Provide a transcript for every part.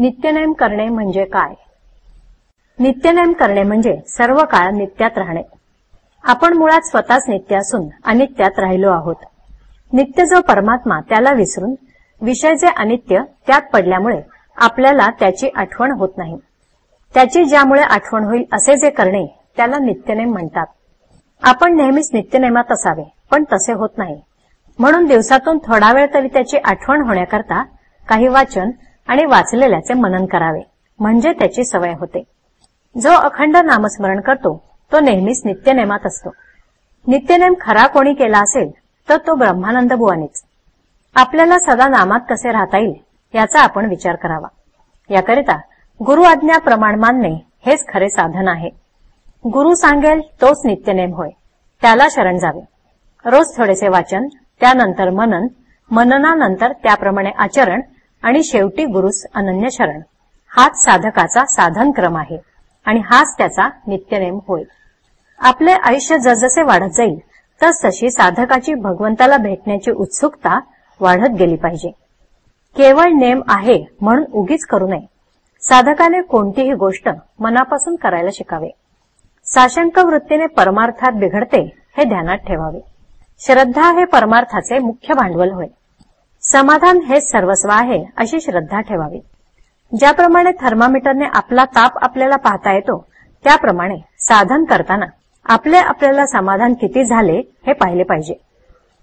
नित्यनेम करणे म्हणजे काय? नित्यनेम करणे म्हणजे सर्व काळ नित्यात राहणे. आपण मुळात स्वतःच नित्य असून अनित्यात राहिलो आहोत. नित्य जो परमात्मा त्याला विसरून विषय जे अनित्य त्यात पडल्यामुळे आपल्याला त्याची आठवण होत नाही. त्याची ज्यामुळे आठवण होईल असे जे करणे त्याला नित्यनेम म्हणतात. आपण नेहमीच नित्यनेमात असावे पण तसे होत नाही. म्हणून दिवसातून थोडा वेळ तरी त्याची आठवण होण्याकरता काही वाचन आणि वाचलेल्याचे मनन करावे. म्हणजे त्याची सवय होते. जो अखंड नामस्मरण करतो तो नेहमीच नित्यनेमात असतो. नित्यनेम खरा कोणी केला असेल तर तो ब्रह्मानंद बुवानीच. आपल्याला सदा नामात कसे राहता येईल याचा आपण विचार करावा. याकरिता गुरु आज्ञा प्रमाण मानणे हेच खरे साधन आहे. गुरु सांगेल तोच नित्यनेम होय. त्याला शरण जावे. रोज थोडेसे वाचन त्यानंतर मनन मननानंतर त्याप्रमाणे आचरण आणि शेवटी गुरुस अनन्य शरण हाच साधकाचा साधन क्रम आहे आणि हाच त्याचा नित्यनेम होय. आपले आयुष्य जसजसे वाढत जाईल तस तशी साधकाची भगवंताला भेटण्याची उत्सुकता वाढत गेली पाहिजे. केवळ नेम आहे म्हणून उगीच करू नये. साधकाने कोणतीही गोष्ट मनापासून करायला शिकावे. साशंक वृत्तीने परमार्थात बिघडते हे ध्यानात ठेवावे. श्रद्धा हे परमार्थाचे मुख्य भांडवल होय. समाधान हेच सर्वस्व आहे अशी श्रद्धा ठेवावी. ज्याप्रमाणे थर्मामीटरने आपला ताप आपल्याला पाहता येतो त्याप्रमाणे साधन करताना आपले आपल्याला समाधान किती झाले हे पाहिले पाहिजे.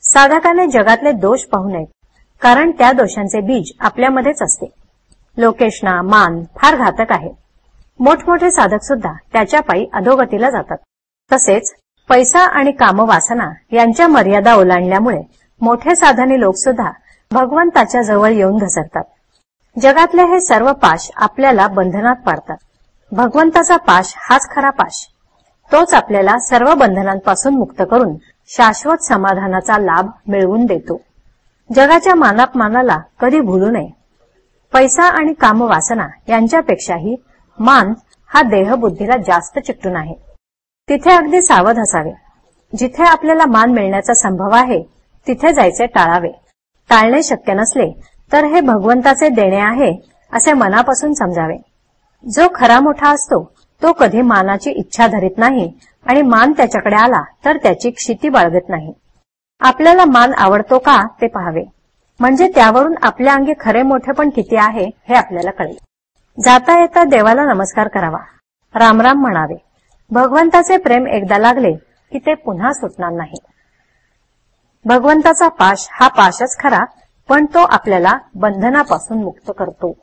साधकाने जगातले दोष पाहू नयेत कारण त्या दोषांचे बीज आपल्यामध्येच असते. लोकेशना मान फार घातक आहे. मोठमोठे साधक सुद्धा त्याच्या पायी अधोगतीला जातात. तसेच पैसा आणि कामवासना यांच्या मर्यादा ओलांडल्यामुळे मोठे साधने लोक सुद्धा भगवंताच्या जवळ येऊन घसरतात. जगातले हे सर्व पाश आपल्याला बंधनात पाडतात. भगवंताचा पाश हाच खरा पाश. तोच आपल्याला सर्व बंधनांपासून मुक्त करून शाश्वत समाधानाचा लाभ मिळवून देतो. जगाच्या मानापमानाला कधी भूलू नये. पैसा आणि कामवासना यांच्यापेक्षाही मान हा देहबुद्धीला जास्त चिकटून आहे. तिथे अगदी सावध असावे. जिथे आपल्याला मान मिळण्याचा संभव आहे तिथे जायचे टाळावे. टाळणे शक्य नसले तर हे भगवंताचे देणे आहे असे मनापासून समजावे. जो खरा मोठा असतो तो कधी मानाची इच्छा धरीत नाही आणि मान त्याच्याकडे आला तर त्याची क्षिती बाळगत नाही. आपल्याला मान आवडतो का ते पाहावे. म्हणजे त्यावरून आपल्या अंगी खरे मोठे पण किती आहे हे आपल्याला कळेल. जाता येता देवाला नमस्कार करावा. रामराम म्हणावे. भगवंताचे प्रेम एकदा लागले की ते पुन्हा सुटणार नाही. भगवंताचा पाश हा पाशच खरा पण तो आपल्याला बंधनापासून मुक्त करतो.